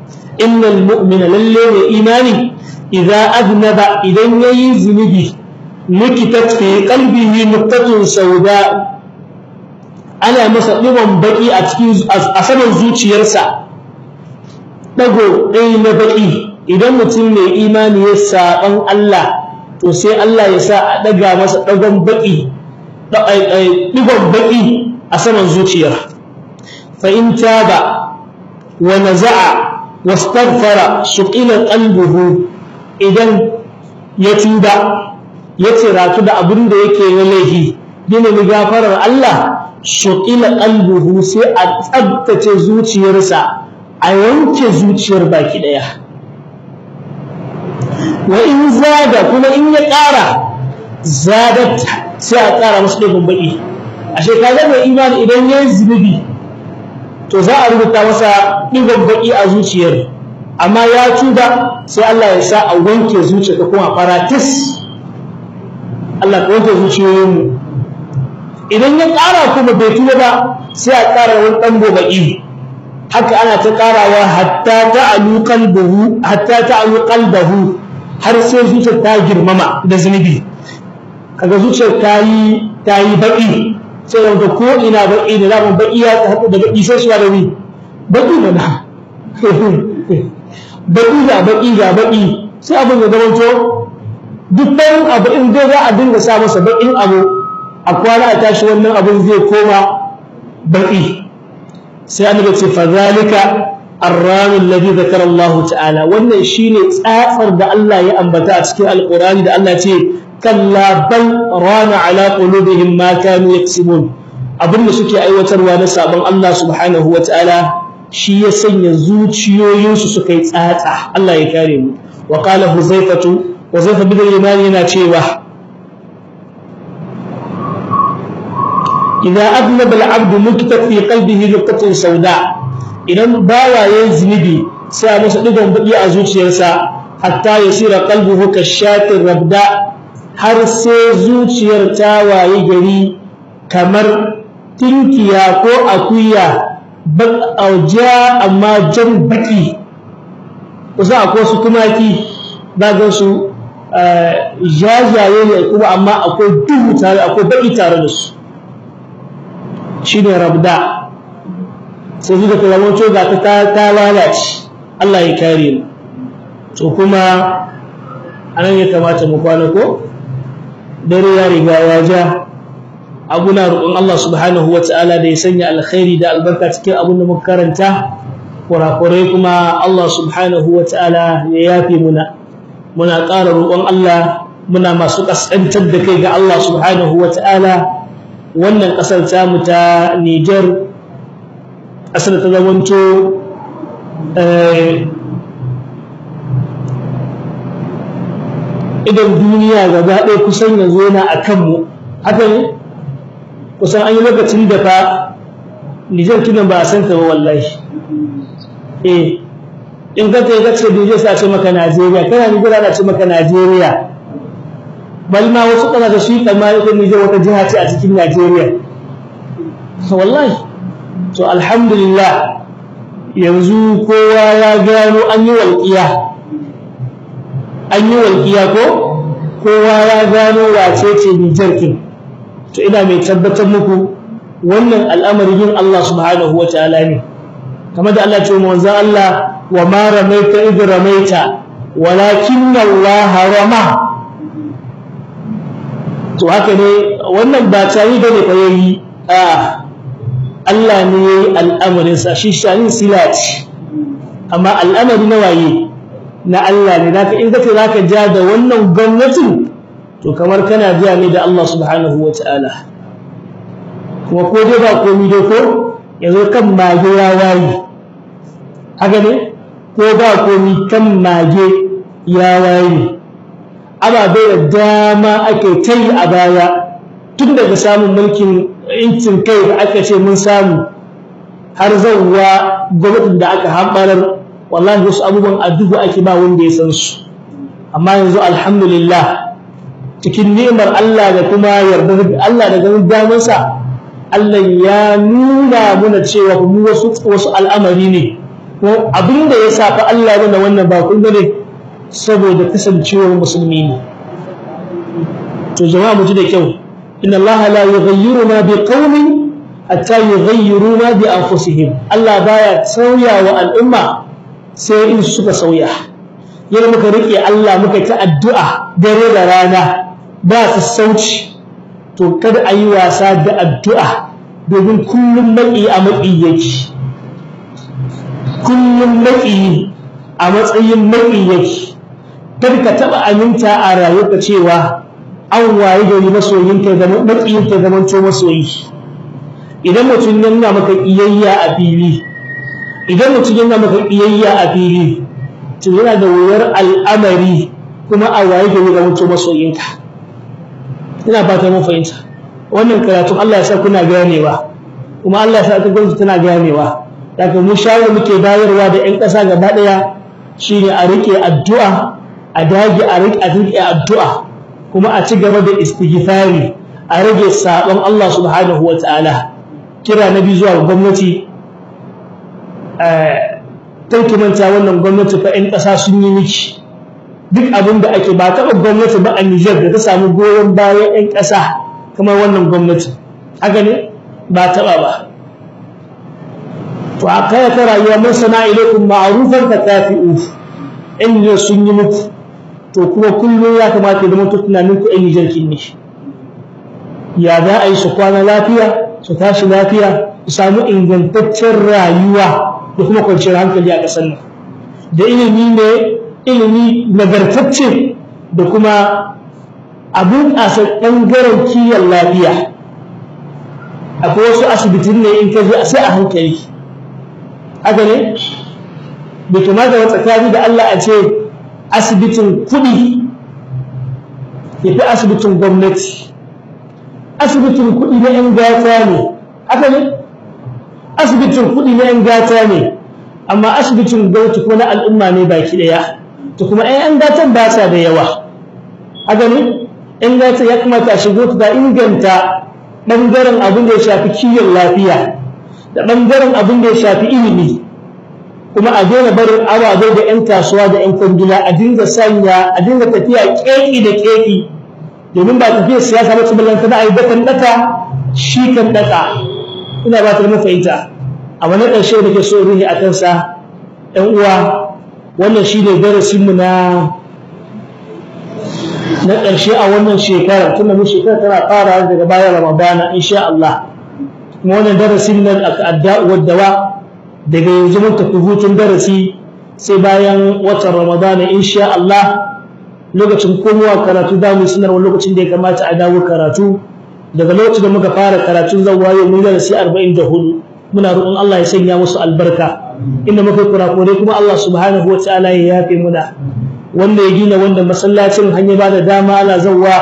إن المؤمن لله ايماني إذا أذنب اذا يزنبي لكتت في قلبه نقطة سوداء. Ana masa diban baki a cikin a saman zuciyarsa. Dago ɗaya na baki idan mutum mai imani ya saban Allah to sai Allah ya sa a daga masa dagon baki digon baki a saman zuciyar. Fa in taba wa naza'a wastaghfara suqila qalbuhu. Idan ya tuba ya tsiratu da abin da yake na laifi dina gafarar Allah suqila qalbuhu sai a tsabtace zuciyarsa a wanke zuciyar baki ɗaya. Wa in zaga kuma in ya ƙara zadat sai a ƙara masu ɗigon baƙi. A shekaru mai imani idan ya yi zunubi to za a rubuta masa ɗigon baƙi a zuciyar. Amma ya tuba sai Allah ya sa a wanke zuciya ta kuma faratis. Allah ka wanke zuciyoyinmu. Idan ya ƙara kuma bai tuba ba sai a ƙara wani ɗan baƙi haka ana ta ƙarawa hatta ta'alu qalbuhu hatta ta'alu qalbahu har sai zuciyar ta girmama da zunubi. Kaga zuciyar ta yi ta yi baki sai da ko ina baki da za mu baki ya haɗu da baki sai shi da ni. Baki da na [laughs] baki ga baki ga baki sai abin ya zama to duk ɗan abu in dai za a dinga sa masa bakin abu a kwana a tashi wannan abin zai koma baki sai annabi ce fa zalika الران الذي ذكر الله تعالى wannan shine tsatsar da Allah ya ambata a cikin alqurani da Allah ce kalla bal rana ala qulubihim ma kanu yaksibun abinda suke aiwatarwa na sabon Allah subhanahu wataala shi ya sanya zuciyoyinsu suka yi tsatsa Allah ya kare mu wa qala huzaifatu huzaifa bin al-yaman yana cewa idza adnaba al-abdu muktat fi qalbihi nuqtatun sauda idan bawa yayin zunubi sai a masa digon baki a zuciyarsa hatta yasira qalbuhu kashatir rabda har sai zuciyar ta waye gari kamar tinkiya ko akuya auja amma jan baki su tumaki zagan su jajaye ne kuma amma akwai duhu tare akwai baki tare da su shine rabda. Sai zuka ta zama ga ta ta lalace. Allah ya kare mu. To kuma a nan ya kamata mu kwana ko? Dare ya riga ya ja. Abuna roƙon Allah subhanahu wataala da ya sanya alkhairi da albarka cikin abin da muka karanta. Kurakurai kuma Allah subhanahu wataala ya yafe muna. Muna ƙara roƙon Allah muna masu ƙasƙantar da kai ga Allah subhanahu wataala wannan ƙasar tamu ta Niger ƙasar ta zamanto idan duniya gaba ɗaya kusan yanzu yana a kanmu. Haka ne? Kusan an yi lokacin da fa nijar tunan ba a san ta ba wallahi. Eh in ka ta gace nijar sa ce maka najeriya kana nijar ana ce maka najeriya. Bal ma wasu ƙasashe su yi tsammani ita nijar wata jiha ce a cikin najeriya. Wallahi to alhamdulillah yanzu kowa ya gano an yi walƙiya. An yi walƙiya ko? Kowa ya gano wace ce Nijar kin to ina mai tabbatar muku wannan al'amarin Allah subhanahu wataala ne. Kamar da Allah ce manzo Allah wa ma ramaita id ramaita walakin Allah rama to haka ne wannan ba tayi ba ne fa yayi a Allah ne yayi al'amarin sa shi shanin silati amma al'amari na waye? Na Allah ne. Zaka in kace zaka ja da wannan gwamnatin to kamar kana ja ne da Allah subhanahu wataala kuma ko dai ba komai dai ko ya zo kan mage ya wayi haka ne? Ko ba komai kan mage ya wayi ababe da dama ake tai a baya. Tun daga samun mulkin incin kai da aka ce mun samu har zauwa gwamnatin da aka hambarar wallahi wasu abubuwan addu'a ake ba wanda ya san su. Amma yanzu alhamdulillah cikin ni'imar Allah da kuma yardar Allah da ganin damansa Allah ya nuna muna cewa mu wasu wasu al'amari ne. Ko abin da ya sa fa Allah mana wannan ba kun gane saboda kasancewar musulmi ne. To jama'a mu ji da kyau. Inna Allah la yughayyiru ma biqaumin hatta yughayyiru ma bi anfusihim. Allah baya sauya wa al'umma sai in suka sauya. Yana muka riƙe Allah muka ta addu'a dare da rana ba sassauci. To kada a yi wasa da addu'a domin kullum maki a maki yake. Kullum maki a matsayin maki yake. Kada ka taba aminta a rayuwarka cewa an waye gari masoyinka da makiyinka zaman to masoyi. Idan mutum ya nuna maka iyayya a fili idan mutum ya nuna maka iyayya a fili to yana da wuyar al'amari kuma a waye gari zaman to masoyinka ina fata mun fahimta. Wannan karatun Allah ya sa kuna ganewa kuma Allah ya sa ta gwamnati tana ganewa. Daga mu shawar muke bayarwa da ƴan ƙasa gaba ɗaya shine a riƙe addu'a a dage a riƙe a riƙe addu'a kuma a ci gaba da istighfari a rage sabon Allah subhanahu wataala kira nabi zuwa gwamnati eh ki manta wannan gwamnati fa ƴan ƙasa sun yi miki. Duk abin da ake ba taɓa gwamnati ba a Niger da ta samu goyon bayan ƴan ƙasa kamar wannan gwamnati. Haka ne? Ba taɓa ba. To a kai ta rayuwa mun sana ilaikum ma'rufan ka tafi'u. In sun yi muku to kuma kullum ya kamata da mutu tunanin ku ɗan kin ne. Ya za a yi su kwana lafiya su tashi lafiya su samu ingantaccen rayuwa da kuma kwanciyar hankali a ƙasar nan. Da ilimi ne ilimi nagartacce da kuma abin ƙasa ɓangaren kiwon lafiya. Akwai wasu asibitin ne in ka je sai a hankali. Haka ne? Bai kamata wa tsakani da Allah a ce asibitin kuɗi ya asibitin gwamnati. Asibitin kuɗi na 'yan gata ne haka ne? Asibitin kuɗi na 'yan gata ne amma asibitin gwamnati ko na al'umma ne baki ɗaya. To kuma 'yan gatan ba sa da yawa haka ne? 'yan gata ya kamata a shigo ta inganta ɓangaren abin da ya shafi kiwon lafiya da ɓangaren abin da ya shafi ilimi. Kuma a daina barin ababai da 'yan kasuwa da 'yan kwangila a dinga sanya a dinga tafiya ƙeƙi da ƙeƙi domin ba tafiyar siyasa ba su ballanta da a yi dakan ɗaka shi kan ɗaka ina ba ta da mafahimta. A wani ƙarshe da ke so ruhi a kansa 'yan uwa wannan shi ne darasinmu na na ƙarshe a wannan shekarar tunda mu shekarar tana fara daga bayan ramadana insha Allah. Kuma wannan darasin nan adda'u waddawa daga yanzu mun tafi hutun darasi sai bayan watan ramadana insha Allah lokacin komowa karatu za mu yi sanarwa lokacin da ya kamata a dawo karatu. Daga lokacin da muka fara karatun zan waye mun darasi 44 muna roƙon Allah ya sanya musu albarka. Inda muka kurakure kuma Allah subhanahu wa ta'ala ya yafe muna. Wanda ya gina wanda masallacin hanya ba da dama ana zawwa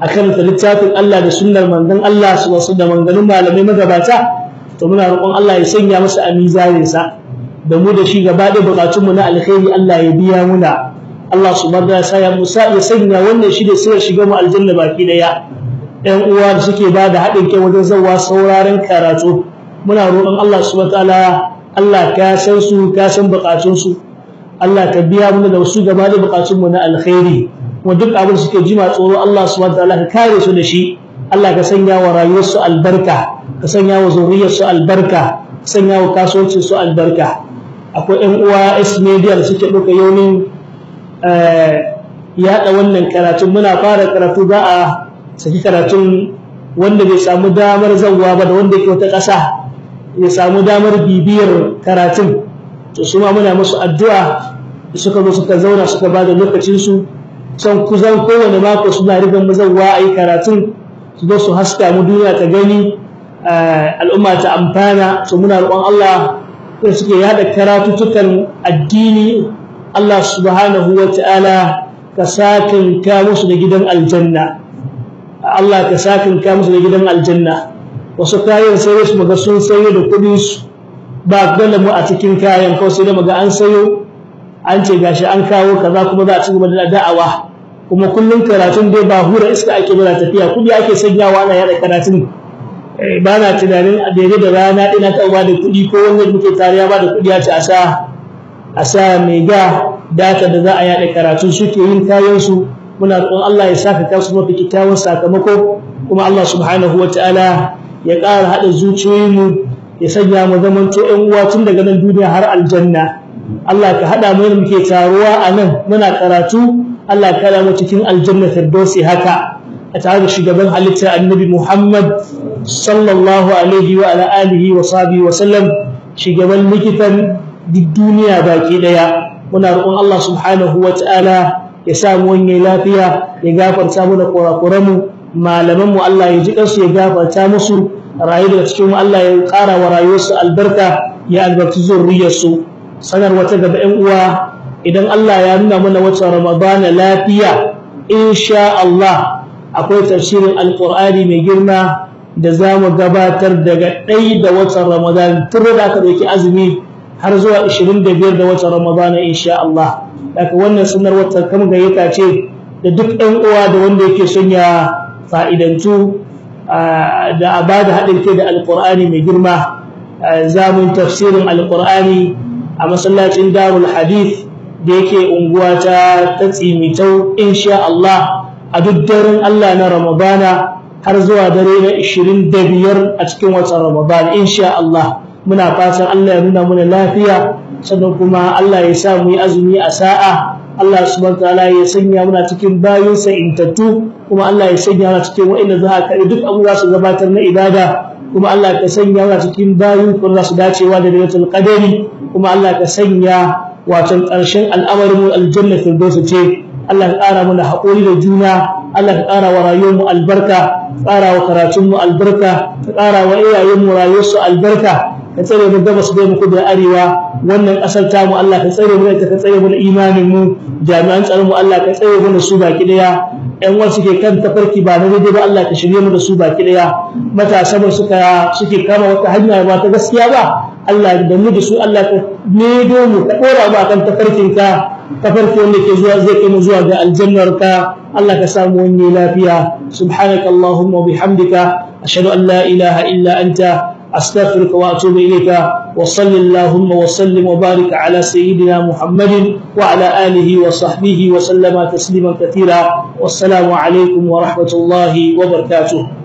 a karanta littafin Allah da sunnar manzon Allah su wasu da manganun malamai magabata. To muna roƙon Allah ya sanya masa a mizaninsa da mu da shi gaba da buƙatunmu na alkhairi Allah ya biya muna. Allah subhanahu wa ta'ala musa ya sanya wannan shi da sai ya shiga mu aljanna baki ɗaya ɗan uwa da suke ba da haɗin kai wajen zawwa sauraron karatu muna roƙon Allah subhanahu wa ta'ala Allah ka san su ka san buƙatunsu. Allah ka biya mana da wasu gaba da bukatunmu na alkhairi. Kuma duk abin suke jima tsoro Allah subhanahu wataala ka kare su da shi. Allah ka sanya wa rayuwarsu albarka ka sanya wa zuriyarsu albarka ka sanya wa kasuwancin su albarka. Akwai ƴan uwa S da suke ɗauka yaunin yaɗa wannan karatun. Muna fara karatu za a saki karatun wanda bai samu damar zanwa ba da wanda ke wata ƙasa ya samu damar bibiyar karatun. To su ma muna musu addu'a suka zo suka zauna suka ba da lokacinsu. Son kuzan kowane mako suna rigan mazauwa a yi karatun. Su zo su haska mu duniya ta gani al'umma ta amfana to muna roƙon Allah da suke yada karatutukan addini. Allah subhanahu wa ta'ala ka sakin ka musu da gidan aljanna. Allah ka sakin ka musu da gidan aljanna. Wasu kayan sai su muga sun sayo da kuɗin su ba galamu a cikin kayan ko sai da muga an sayo an ce gashi an kawo kaza kuma za a ci gaba da da'awa. Kuma kullun karatun dai ba hura iska ake ba da tafiya. Kudi ake sanyawa ana yada karatun. Ba na tunanin a daidai da rana ina ta ba da kuɗi ko wanda muke tare ya ba da kuɗi ya ce a sa a sa ga data da za a yada karatu. Suke yin kayan su muna roƙon Allah ya saka ka su mafi kyakkyawan sakamako. Kuma Allah subhanahu wataala ya ƙara haɗa zuciyoyinmu ya sanya mu zamanto ƴan uwa tun daga nan duniya har aljanna. Allah ka haɗa mu muke taruwa a nan. Muna karatu Allah ka mu cikin aljanna firdausi haka a tare da shugaban halitta annabi Muhammad sallallahu alaihi wa ala alihi wa sahbihi wa sallam shugaban likitan duniya baki ɗaya. Muna roƙon Allah subhanahu wa ta'ala ya sa mu wani lafiya ya gafarta mu da kurakuran mu. Malaman mu Allah ya ji kansu ya gafarta musu. Rayu daga cikin Allah ya ƙara wa rayuwarsu albarka ya albarki zurriyarsu. Sanar wata gaba 'yan uwa idan Allah ya nuna mana wata Ramadana lafiya insha Allah akwai tafsirin alqur'ani mai girma da za mu gabatar daga ɗai da watan Ramadan tun da aka ɗauki azumi har zuwa 25 da watan Ramadan insha Allah. Daga wannan sunar wata kam gayyata ce da duk ɗan uwa da wanda yake son ya fa'idantu da a ba da haɗin kai da alqur'ani mai girma. Zamun tafsirin alqur'ani a masallacin Darul Hadith da yake unguwa ta tsimitau insha Allah a duk daren Allah na Ramadana har zuwa dare na 25 a cikin watan Ramadan insha Allah. Muna fatan Allah ya nuna mana lafiya sannan kuma Allah ya sa mu yi azumi a sa'a. Allah subhanahu wataala ya sanya muna cikin bayinsa intattu kuma Allah ya sanya muna cikin wa'inda za a kai duk abu za su gabatar na ibada. Kuma Allah ka sanya muna cikin bayin za su dacewa da lailatul qadari kuma Allah ka sanya wato ƙarshen al'amarin aljanna firdausu ce Allah ka ƙara mana haƙuri da juna Allah ka ƙara wa rayuwarmu albarka ƙara wa karatunmu albarka ka ƙara wa iyayenmu rayuwarsu albarka ka tsare mu gabas da mu kudu arewa. Wannan ƙasar tamu Allah ka tsare mu ita ka tsare mu imanin mu jami'an tsaron mu Allah ka tsare mu da su baki ɗaya ƴan wasu ke kan tafarki ba na daidai ba Allah ka shirye mu da su baki ɗaya matasa mu suka suke kama wata hanya ba ta gaskiya ba. Allah da mu da su Allah ka nedo mu ka dora mu akan tafarkin ka tafarki wanda ke zuwa zai kai mu zuwa ga aljannar ka Allah ka samu wani lafiya. Subhanaka allahumma bihamdika ashhadu an la ilaha illa anta astaghfiruka wa atubu ilayka. Wa sallallahu wa sallim wa barik ala sayyidina muhammadin wa ala alihi wa sahbihi wa sallama tasliman katira wassalamu alaikum wa rahmatullahi wa barakatuh.